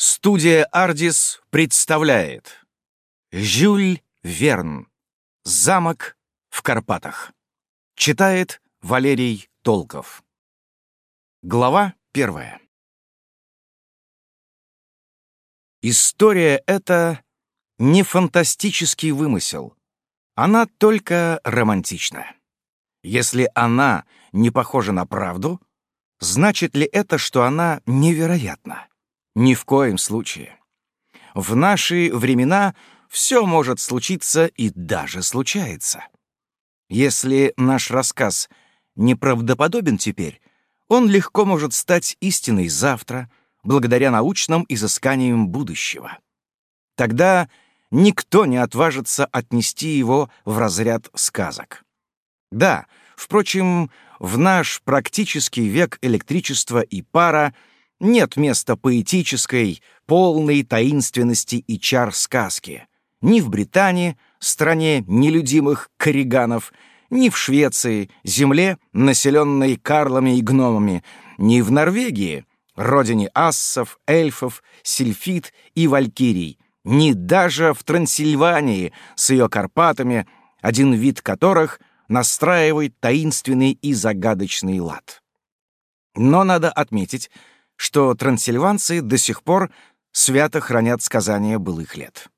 Студия «Ардис» представляет Жюль Верн «Замок в Карпатах» Читает Валерий Толков Глава первая История эта не фантастический вымысел. Она только романтична. Если она не похожа на правду, значит ли это, что она невероятна? Ни в коем случае. В наши времена все может случиться и даже случается. Если наш рассказ неправдоподобен теперь, он легко может стать истиной завтра, благодаря научным изысканиям будущего. Тогда никто не отважится отнести его в разряд сказок. Да, впрочем, в наш практический век электричества и пара — нет места поэтической, полной таинственности и чар сказки. Ни в Британии, стране нелюдимых корриганов, ни в Швеции, земле, населенной карлами и гномами, ни в Норвегии, родине ассов, эльфов, сильфид и валькирий, ни даже в Трансильвании с ее Карпатами, один вид которых настраивает таинственный и загадочный лад. Но надо отметить, что трансильванцы до сих пор свято хранят сказания былых лет.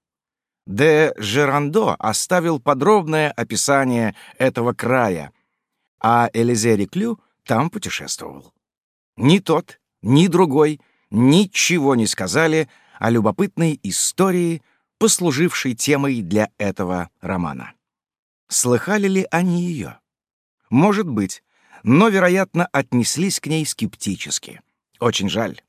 Де Жерандо оставил подробное описание этого края, а Элизе Реклю там путешествовал. Ни тот, ни другой ничего не сказали о любопытной истории, послужившей темой для этого романа. Слыхали ли они ее? Может быть, но, вероятно, отнеслись к ней скептически — очень жаль.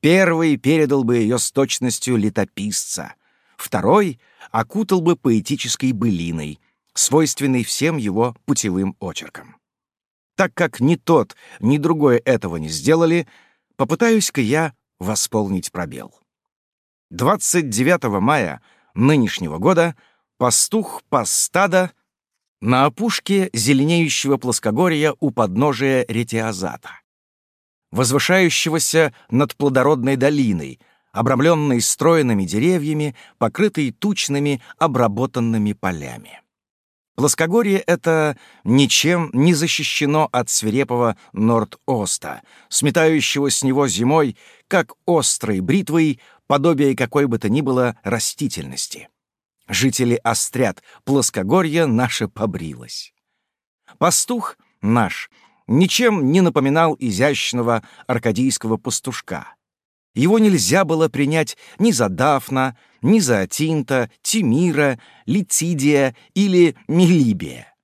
Первый передал бы ее с точностью летописца, второй окутал бы поэтической былиной, свойственной всем его путевым очеркам. Так как ни тот, ни другой этого не сделали, попытаюсь-ка я восполнить пробел. 29 мая нынешнего года пастух пас стада на опушке зеленеющего плоскогорья у подножия Ретиазата возвышающегося над плодородной долиной, обрамленной стройными деревьями, покрытой тучными обработанными полями. Плоскогорье это ничем не защищено от свирепого Норд-Оста, сметающего с него зимой, как острой бритвой, подобие какой бы то ни было растительности. Жители острят, плоскогорье наше побрилось. Пастух наш — ничем не напоминал изящного аркадийского пастушка. Его нельзя было принять ни за Дафна, ни за Атинта, Тимира, Лицидия или Мелибия.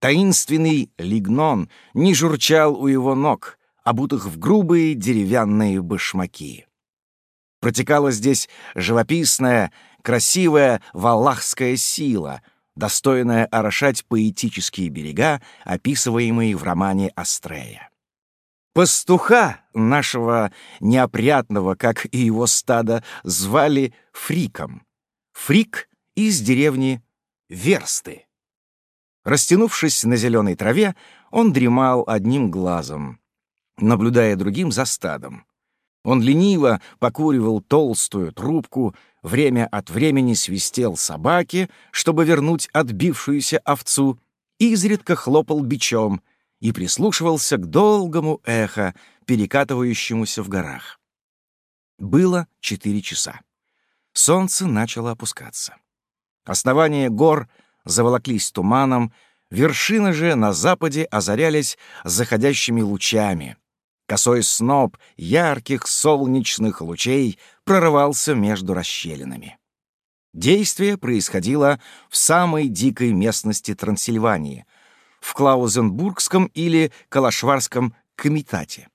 Таинственный Лигнон не журчал у его ног, обутых в грубые деревянные башмаки. Протекала здесь живописная, красивая валахская сила — достойная орошать поэтические берега, описываемые в романе Астрея. Пастуха нашего неопрятного, как и его стадо, звали Фриком. Фрик из деревни Версты. Растянувшись на зеленой траве, он дремал одним глазом, наблюдая другим за стадом. Он лениво покуривал толстую трубку, время от времени свистел собаке, чтобы вернуть отбившуюся овцу, изредка хлопал бичом и прислушивался к долгому эхо, перекатывающемуся в горах. Было четыре часа. Солнце начало опускаться. Основания гор заволоклись туманом, вершины же на западе озарялись заходящими лучами — Косой сноп ярких солнечных лучей прорывался между расщелинами. Действие происходило в самой дикой местности Трансильвании, в Клаузенбургском или Калашварском комитате.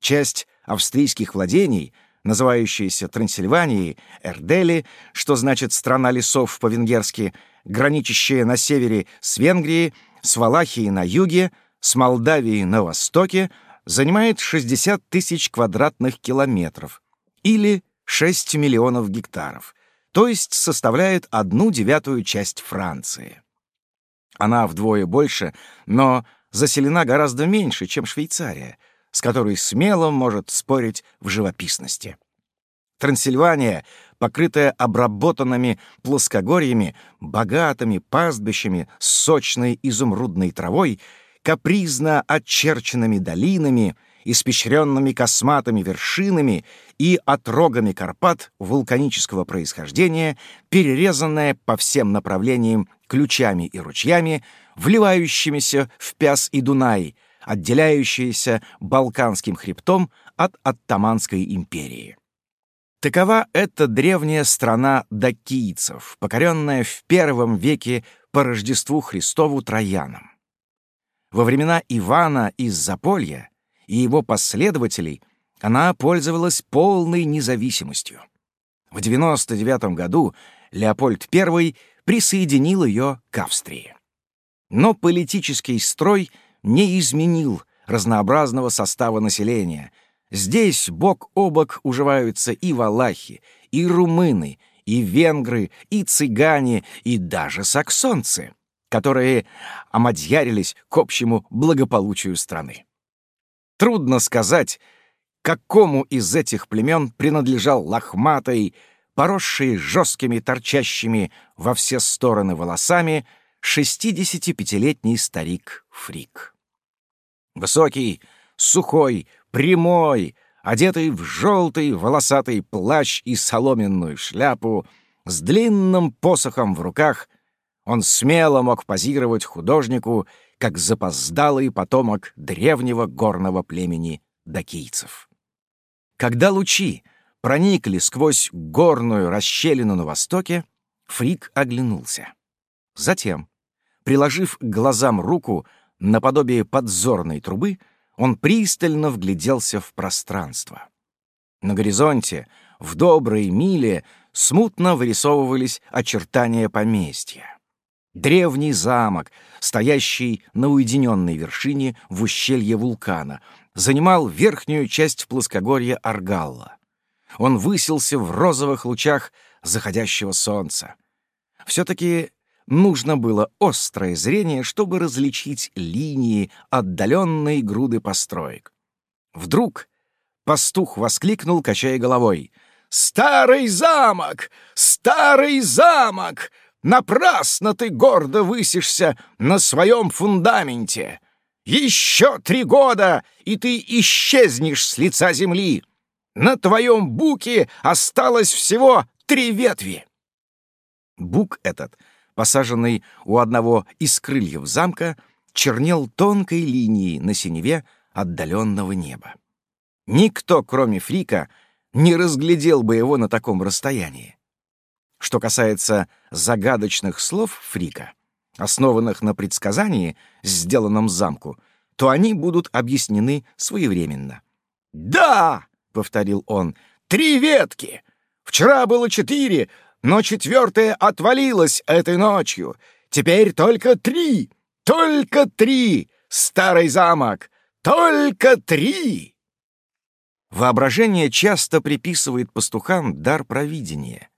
Часть австрийских владений, называющаяся Трансильванией, Эрдели, что значит «страна лесов» по-венгерски, граничащая на севере с Венгрией, с Валахией на юге, с Молдавией на востоке — занимает 60 тысяч квадратных километров или 6 миллионов гектаров, то есть составляет одну девятую часть Франции. Она вдвое больше, но заселена гораздо меньше, чем Швейцария, с которой смело может спорить в живописности. Трансильвания, покрытая обработанными плоскогорьями, богатыми пастбищами с сочной изумрудной травой, капризно очерченными долинами, испещренными косматыми вершинами и отрогами Карпат вулканического происхождения, перерезанная по всем направлениям ключами и ручьями, вливающимися в Пяс и Дунай, отделяющиеся Балканским хребтом от Оттаманской империи. Такова эта древняя страна дакийцев, покоренная в первом веке по Рождеству Христову Трояном. Во времена Ивана из Заполья и его последователей она пользовалась полной независимостью. В 99 году Леопольд I присоединил ее к Австрии. Но политический строй не изменил разнообразного состава населения. Здесь бок о бок уживаются и валахи, и румыны, и венгры, и цыгане, и даже саксонцы, которые омадьярились к общему благополучию страны. Трудно сказать, какому из этих племен принадлежал лохматый, поросший жесткими торчащими во все стороны волосами, 65-летний старик Фрик. Высокий, сухой, прямой, одетый в желтый волосатый плащ и соломенную шляпу, с длинным посохом в руках, он смело мог позировать художнику, как запоздалый потомок древнего горного племени дакийцев. Когда лучи проникли сквозь горную расщелину на востоке, Фрик оглянулся. Затем, приложив к глазам руку наподобие подзорной трубы, он пристально вгляделся в пространство. На горизонте, в доброй миле, смутно вырисовывались очертания поместья. Древний замок, стоящий на уединенной вершине в ущелье вулкана, занимал верхнюю часть плоскогорья Аргалла. Он высился в розовых лучах заходящего солнца. Все-таки нужно было острое зрение, чтобы различить линии отдаленной груды построек. Вдруг пастух воскликнул, качая головой. «Старый замок! Старый замок! Напрасно ты гордо высишься на своем фундаменте! Еще три года, и ты исчезнешь с лица земли! На твоем буке осталось всего три ветви!» Бук этот, посаженный у одного из крыльев замка, чернел тонкой линией на синеве отдаленного неба. Никто, кроме Фрика, не разглядел бы его на таком расстоянии. Что касается загадочных слов Фрика, основанных на предсказании, сделанном замку, то они будут объяснены своевременно. «Да!» — повторил он. «Три ветки! Вчера было четыре, но четвертая отвалилась этой ночью. Теперь только три! Только три! Старый замок! Только три!» Воображение часто приписывает пастухам дар провидения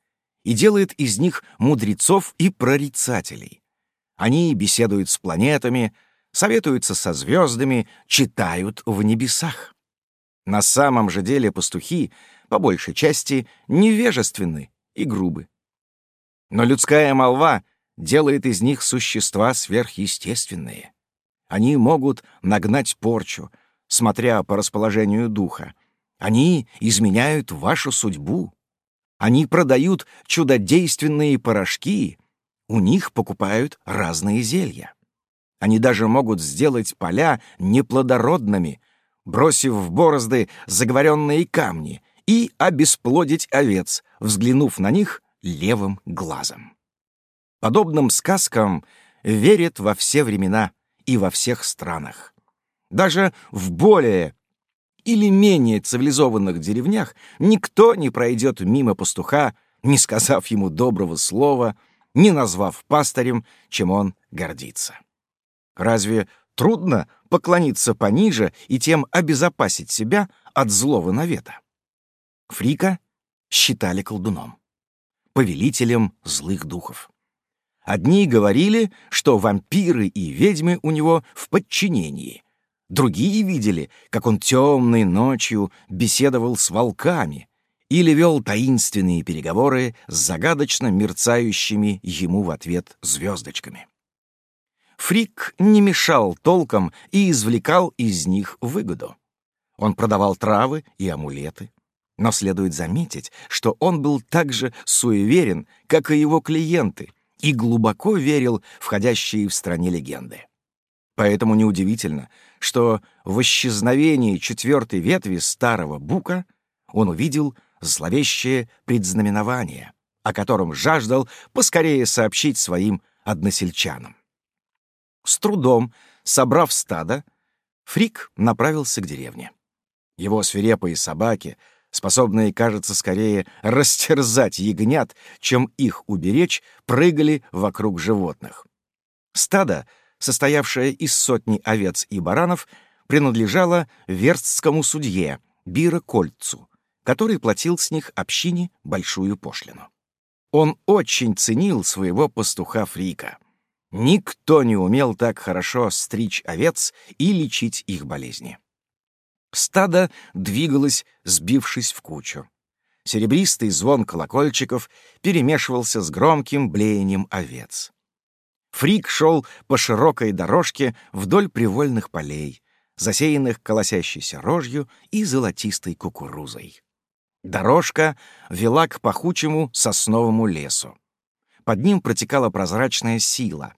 и делает из них мудрецов и прорицателей. Они беседуют с планетами, советуются со звездами, читают в небесах. На самом же деле пастухи, по большей части, невежественны и грубы. Но людская молва делает из них существа сверхъестественные. Они могут нагнать порчу, смотря по расположению духа. Они изменяют вашу судьбу. Они продают чудодейственные порошки, у них покупают разные зелья. Они даже могут сделать поля неплодородными, бросив в борозды заговоренные камни, и обесплодить овец, взглянув на них левым глазом. Подобным сказкам верят во все времена и во всех странах. Даже в более или менее цивилизованных деревнях никто не пройдет мимо пастуха, не сказав ему доброго слова, не назвав пастырем, чем он гордится. Разве трудно поклониться пониже и тем обезопасить себя от злого навета? Фрика считали колдуном, повелителем злых духов. Одни говорили, что вампиры и ведьмы у него в подчинении, Другие видели, как он темной ночью беседовал с волками, или вел таинственные переговоры с загадочно мерцающими ему в ответ звездочками. Фрик не мешал толком и извлекал из них выгоду. Он продавал травы и амулеты. Но следует заметить, что он был так же суеверен, как и его клиенты, и глубоко верил в входящие в стране легенды. Поэтому неудивительно, что в исчезновении четвертой ветви старого бука он увидел зловещее предзнаменование, о котором жаждал поскорее сообщить своим односельчанам. С трудом, собрав стадо, Фрик направился к деревне. Его свирепые собаки, способные, кажется, скорее растерзать ягнят, чем их уберечь, прыгали вокруг животных. Стадо, состоявшее из сотни овец и баранов, принадлежало верстскому судье Бира Кольцу, который платил с них общине большую пошлину. Он очень ценил своего пастуха Фрика. Никто не умел так хорошо стричь овец и лечить их болезни. Стадо двигалось, сбившись в кучу. Серебристый звон колокольчиков перемешивался с громким блеянием овец. Фрик шел по широкой дорожке вдоль привольных полей, засеянных колосящейся рожью и золотистой кукурузой. Дорожка вела к пахучему сосновому лесу. Под ним протекала прозрачная сила.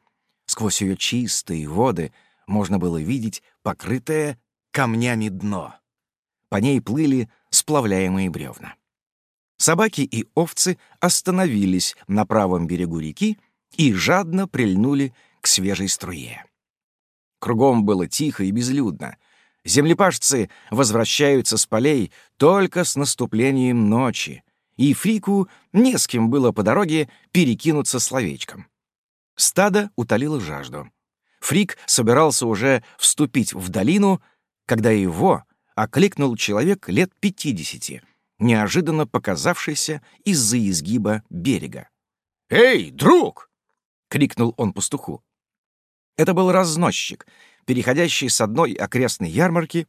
Сквозь ее чистые воды можно было видеть покрытое камнями дно. По ней плыли сплавляемые бревна. Собаки и овцы остановились на правом берегу реки и жадно прильнули к свежей струе. Кругом было тихо и безлюдно — Землепашцы возвращаются с полей только с наступлением ночи, и Фрику не с кем было по дороге перекинуться словечком. Стадо утолило жажду. Фрик собирался уже вступить в долину, когда его окликнул человек лет пятидесяти, неожиданно показавшийся из-за изгиба берега. «Эй, друг!» — крикнул он пастуху. Это был разносчик, переходящие с одной окрестной ярмарки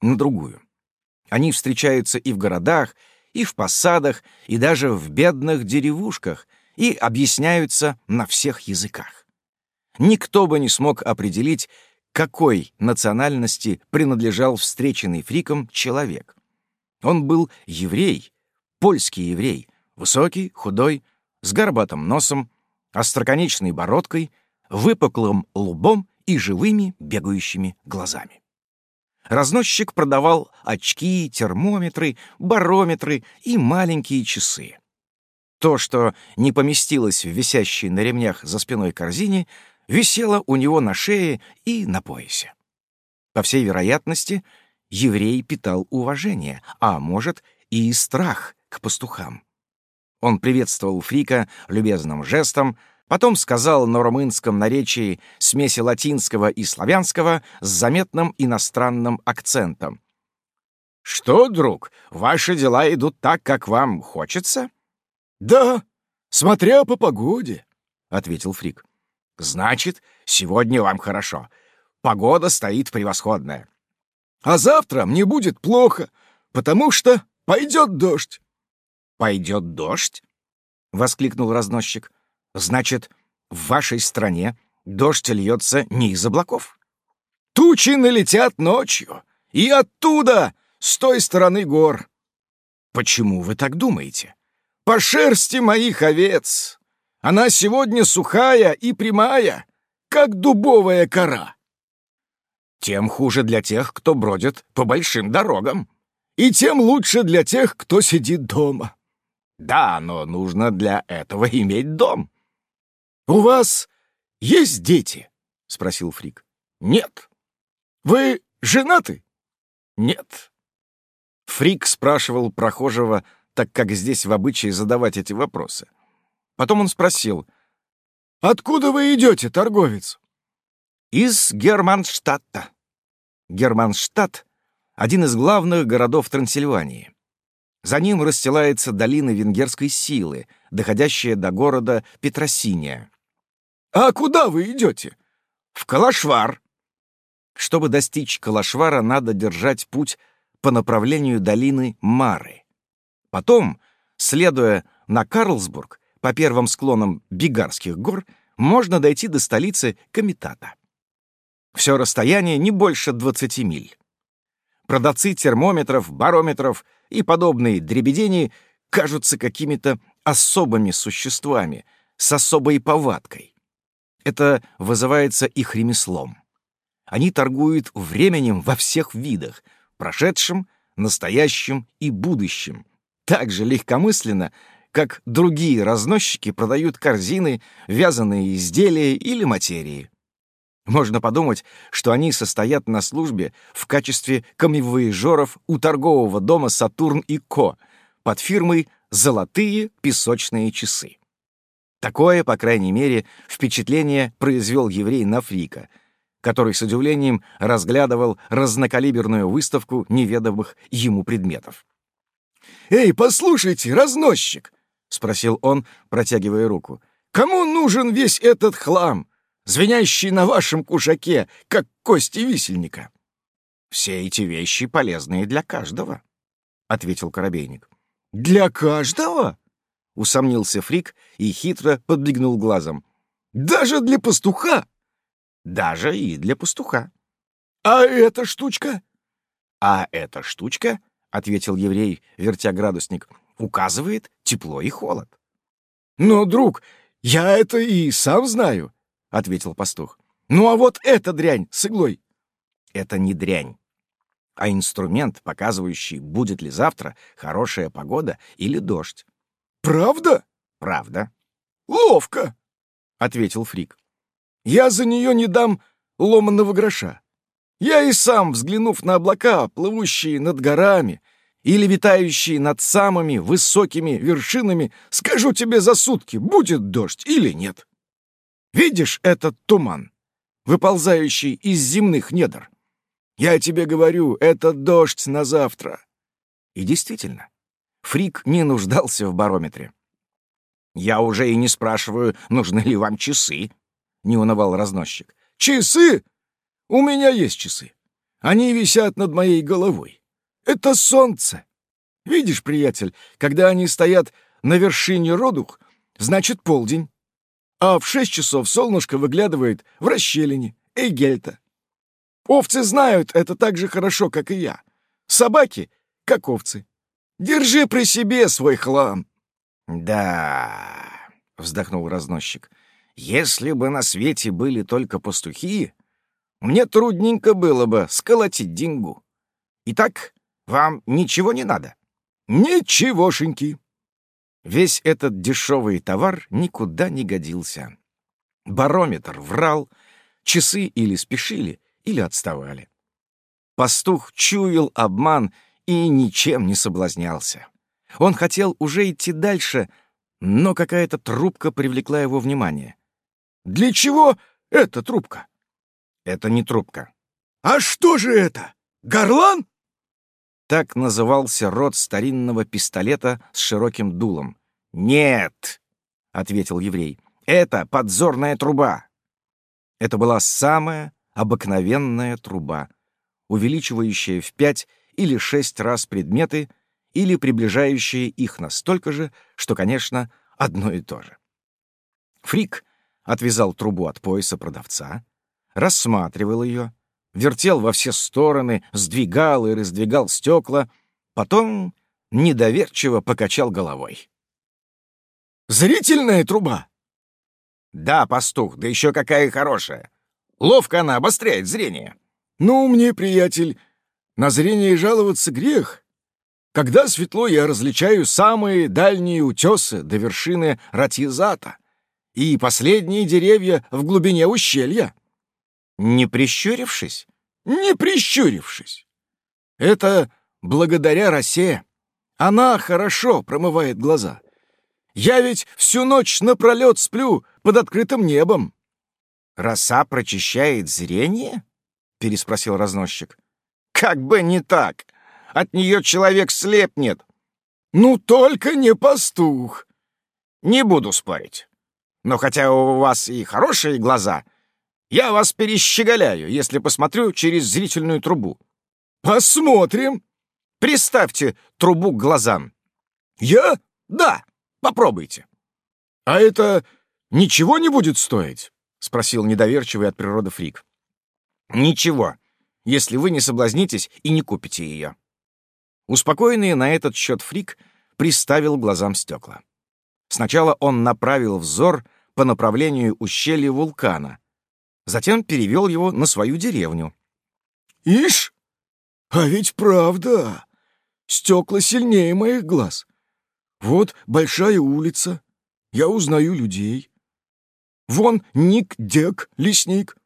на другую. Они встречаются и в городах, и в посадах, и даже в бедных деревушках, и объясняются на всех языках. Никто бы не смог определить, какой национальности принадлежал встреченный фриком человек. Он был еврей, польский еврей, высокий, худой, с горбатым носом, остроконечной бородкой, выпуклым лбом и живыми бегающими глазами. Разносчик продавал очки, термометры, барометры и маленькие часы. То, что не поместилось в висящей на ремнях за спиной корзине, висело у него на шее и на поясе. По всей вероятности, еврей питал уважение, а может и страх к пастухам. Он приветствовал Фрика любезным жестом, Потом сказал на румынском наречии смеси латинского и славянского с заметным иностранным акцентом. «Что, друг, ваши дела идут так, как вам хочется?» «Да, смотря по погоде», — ответил Фрик. «Значит, сегодня вам хорошо. Погода стоит превосходная. А завтра мне будет плохо, потому что пойдет дождь». «Пойдет дождь?» — воскликнул разносчик. Значит, в вашей стране дождь льется не из облаков? Тучи налетят ночью, и оттуда, с той стороны гор. Почему вы так думаете? По шерсти моих овец. Она сегодня сухая и прямая, как дубовая кора. Тем хуже для тех, кто бродит по большим дорогам. И тем лучше для тех, кто сидит дома. Да, но нужно для этого иметь дом. «У вас есть дети?» — спросил Фрик. «Нет». «Вы женаты?» «Нет». Фрик спрашивал прохожего, так как здесь в обычае задавать эти вопросы. Потом он спросил, «Откуда вы идете, торговец?» «Из Германштадта». Германштадт — один из главных городов Трансильвании. За ним расстилается долина венгерской силы, доходящая до города Петросиния. «А куда вы идете?» «В Калашвар». Чтобы достичь Калашвара, надо держать путь по направлению долины Мары. Потом, следуя на Карлсбург по первым склонам Бигарских гор, можно дойти до столицы Комитата. Все расстояние не больше 20 миль. Продавцы термометров, барометров и подобные дребедени кажутся какими-то особыми существами с особой повадкой. Это вызывается их ремеслом. Они торгуют временем во всех видах — прошедшим, настоящим и будущим. Так же легкомысленно, как другие разносчики продают корзины, вязаные изделия или материи. Можно подумать, что они состоят на службе в качестве камевоежоров у торгового дома «Сатурн и Ко» под фирмой «Золотые песочные часы». Такое, по крайней мере, впечатление произвел еврей на Фрика, который с удивлением разглядывал разнокалиберную выставку неведомых ему предметов. «Эй, послушайте, разносчик!» — спросил он, протягивая руку. «Кому нужен весь этот хлам, звенящий на вашем кушаке, как кости висельника?» «Все эти вещи полезные для каждого», — ответил Коробейник. «Для каждого?» — усомнился Фрик и хитро подбегнул глазом. «Даже для пастуха?» «Даже и для пастуха». «А эта штучка?» «А эта штучка», — ответил еврей, вертя градусник, — «указывает тепло и холод». «Но, друг, я это и сам знаю», — ответил пастух. «Ну а вот эта дрянь с иглой». «Это не дрянь, а инструмент, показывающий, будет ли завтра хорошая погода или дождь. «Правда?» «Правда». «Ловко», — ответил Фрик. «Я за нее не дам ломаного гроша. Я и сам, взглянув на облака, плывущие над горами или витающие над самыми высокими вершинами, скажу тебе за сутки, будет дождь или нет. Видишь этот туман, выползающий из земных недр? Я тебе говорю, это дождь на завтра». И действительно, Фрик не нуждался в барометре. «Я уже и не спрашиваю, нужны ли вам часы», — не унывал разносчик. «Часы? У меня есть часы. Они висят над моей головой. Это солнце. Видишь, приятель, когда они стоят на вершине родух, значит полдень. А в шесть часов солнышко выглядывает в расщелине Эйгельта. Овцы знают это так же хорошо, как и я. Собаки — как овцы. Держи при себе свой хлам. Да, вздохнул разносчик. Если бы на свете были только пастухи, мне трудненько было бы сколотить деньгу. Итак, вам ничего не надо? Ничегошеньки. Весь этот дешевый товар никуда не годился. Барометр врал, часы или спешили, или отставали. Пастух чуял обман и ничем не соблазнялся. Он хотел уже идти дальше, но какая-то трубка привлекла его внимание. «Для чего эта трубка?» «Это не трубка». «А что же это? Горлан?» Так назывался род старинного пистолета с широким дулом. «Нет», — ответил еврей, — «это подзорная труба». Это была самая обыкновенная труба, увеличивающая в пять или шесть раз предметы, или приближающие их настолько же, что, конечно, одно и то же. Фрик отвязал трубу от пояса продавца, рассматривал ее, вертел во все стороны, сдвигал и раздвигал стекла, потом недоверчиво покачал головой. «Зрительная труба!» «Да, пастух, да еще какая хорошая! Ловко она обостряет зрение!» «Ну, мне, приятель, на зрение жаловаться грех. Когда светло, я различаю самые дальние утесы до вершины Ратизата и последние деревья в глубине ущелья. Не прищурившись? Не прищурившись. Это благодаря росе. Она хорошо промывает глаза. Я ведь всю ночь напролет сплю под открытым небом. «Роса прочищает зрение?» — переспросил разносчик. Как бы не так. От нее человек слепнет. Ну, только не пастух. Не буду спорить. Но хотя у вас и хорошие глаза, я вас перещеголяю, если посмотрю через зрительную трубу. Посмотрим. Приставьте трубу к глазам. Я? Да, попробуйте. А это ничего не будет стоить? Спросил недоверчивый от природы фрик. Ничего, если вы не соблазнитесь и не купите ее. Успокоенный на этот счет фрик приставил глазам стекла. Сначала он направил взор по направлению ущелья вулкана, затем перевел его на свою деревню. «Ишь, а ведь правда, стекла сильнее моих глаз. Вот большая улица, я узнаю людей. Вон Ник Дек, лесник,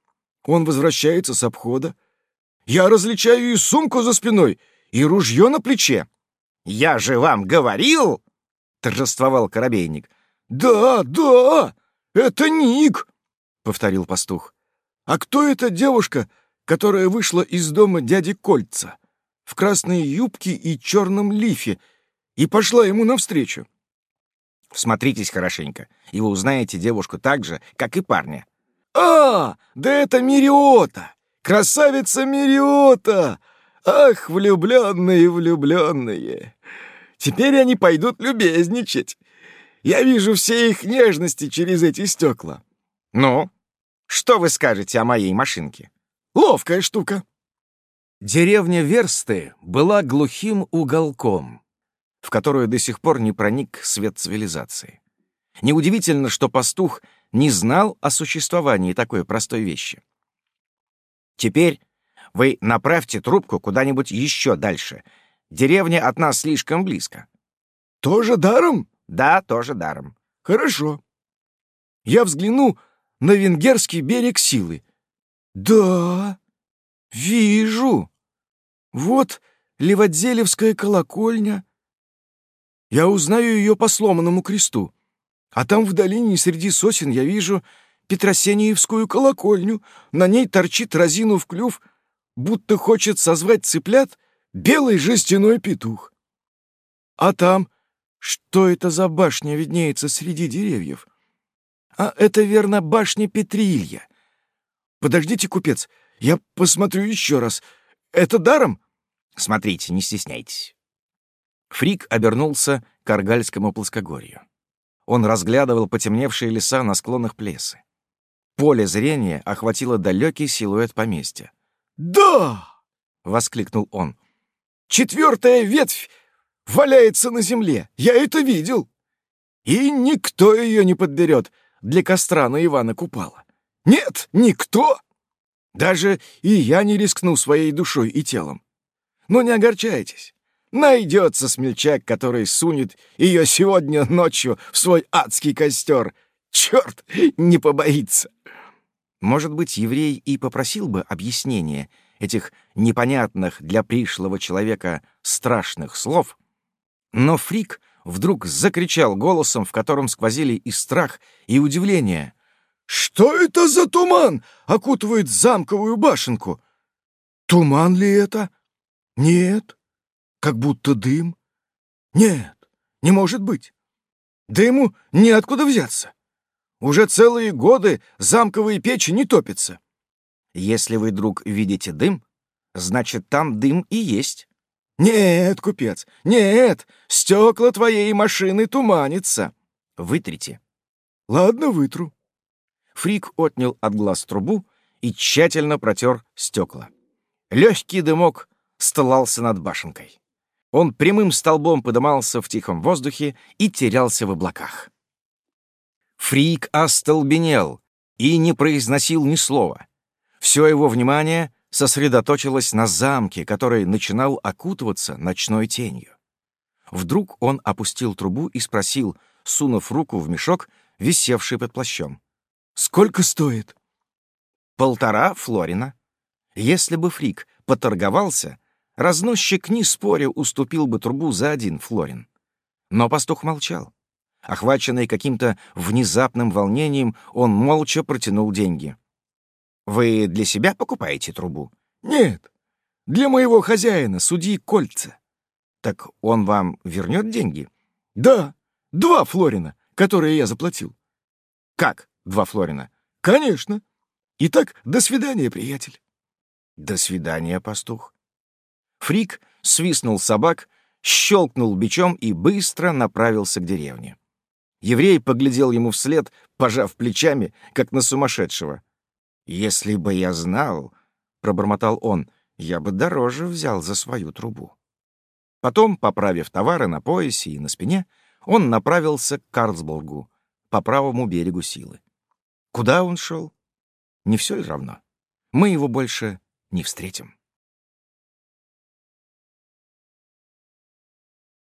он возвращается с обхода. Я различаю и сумку за спиной, и ружье на плече. «Я же вам говорил!» — торжествовал Коробейник. «Да, да, это Ник!» — повторил пастух. «А кто эта девушка, которая вышла из дома дяди Кольца в красной юбке и черном лифе и пошла ему навстречу?» Всмотритесь хорошенько, и вы узнаете девушку так же, как и парня. «А, да это Мириота! Красавица Мириота! Ах, влюбленные, влюбленные! Теперь они пойдут любезничать. Я вижу все их нежности через эти стекла. Ну, что вы скажете о моей машинке? Ловкая штука. Деревня Версты была глухим уголком, в которую до сих пор не проник свет цивилизации. Неудивительно, что пастух не знал о существовании такой простой вещи. Теперь вы направьте трубку куда-нибудь еще дальше. Деревня от нас слишком близко. Тоже даром? Да, тоже даром. Хорошо. Я взгляну на венгерский берег силы. Да, вижу. Вот Леводзелевская колокольня. Я узнаю ее по сломанному кресту. А там в долине среди сосен я вижу Петросениевскую колокольню. На ней торчит, разинув клюв, будто хочет созвать цыплят белый жестяной петух. А там, что это за башня виднеется среди деревьев? А это, верно, башня Петрилья. Подождите, купец, я посмотрю еще раз. Это даром? Смотрите, не стесняйтесь. Фрик обернулся к Аргальскому плоскогорью. Он разглядывал потемневшие леса на склонах плесы. Поле зрения охватило далекий силуэт поместья. «Да!» — воскликнул он. «Четвертая ветвь валяется на земле. Я это видел. И никто ее не подберет для костра на Ивана Купала. Нет, никто. Даже и я не рискну своей душой и телом. Но не огорчайтесь. Найдется смельчак, который сунет ее сегодня ночью в свой адский костер. Черт, не побоится. Может быть, еврей и попросил бы объяснения этих непонятных для пришлого человека страшных слов, но Фрик вдруг закричал голосом, в котором сквозили и страх, и удивление. «Что это за туман окутывает замковую башенку? Туман ли это? Нет. Как будто дым? Нет, не может быть. Дыму неоткуда взяться. Уже целые годы замковые печи не топятся. Если вы, друг, видите дым, значит, там дым и есть. «Нет, купец, нет, стекла твоей машины туманятся». «Вытрите». «Ладно, вытру». Фрик отнял от глаз трубу и тщательно протер стекла. Легкий дымок стылался над башенкой. Он прямым столбом подымался в тихом воздухе и терялся в облаках. Фрик остолбенел и не произносил ни слова. Все его внимание сосредоточилась на замке, который начинал окутываться ночной тенью. Вдруг он опустил трубу и спросил, сунув руку в мешок, висевший под плащом. «Сколько стоит?» «Полтора флорина. Если бы Фрик поторговался, разносчик, не споря, уступил бы трубу за один флорин. Но пастух молчал. Охваченный каким-то внезапным волнением, он молча протянул деньги. Вы для себя покупаете трубу? Нет, для моего хозяина, судьи Кольца. Так он вам вернет деньги? Да, два флорина, которые я заплатил. Как два флорина? Конечно. Итак, до свидания, приятель. До свидания, пастух. Фрик свистнул собак, щелкнул бичом и быстро направился к деревне. Еврей поглядел ему вслед, пожав плечами, как на сумасшедшего. «Если бы я знал», — пробормотал он, — «я бы дороже взял за свою трубу». Потом, поправив товары на поясе и на спине, он направился к Карлсбургу, по правому берегу Силы. Куда он шел? Не все ли равно? Мы его больше не встретим.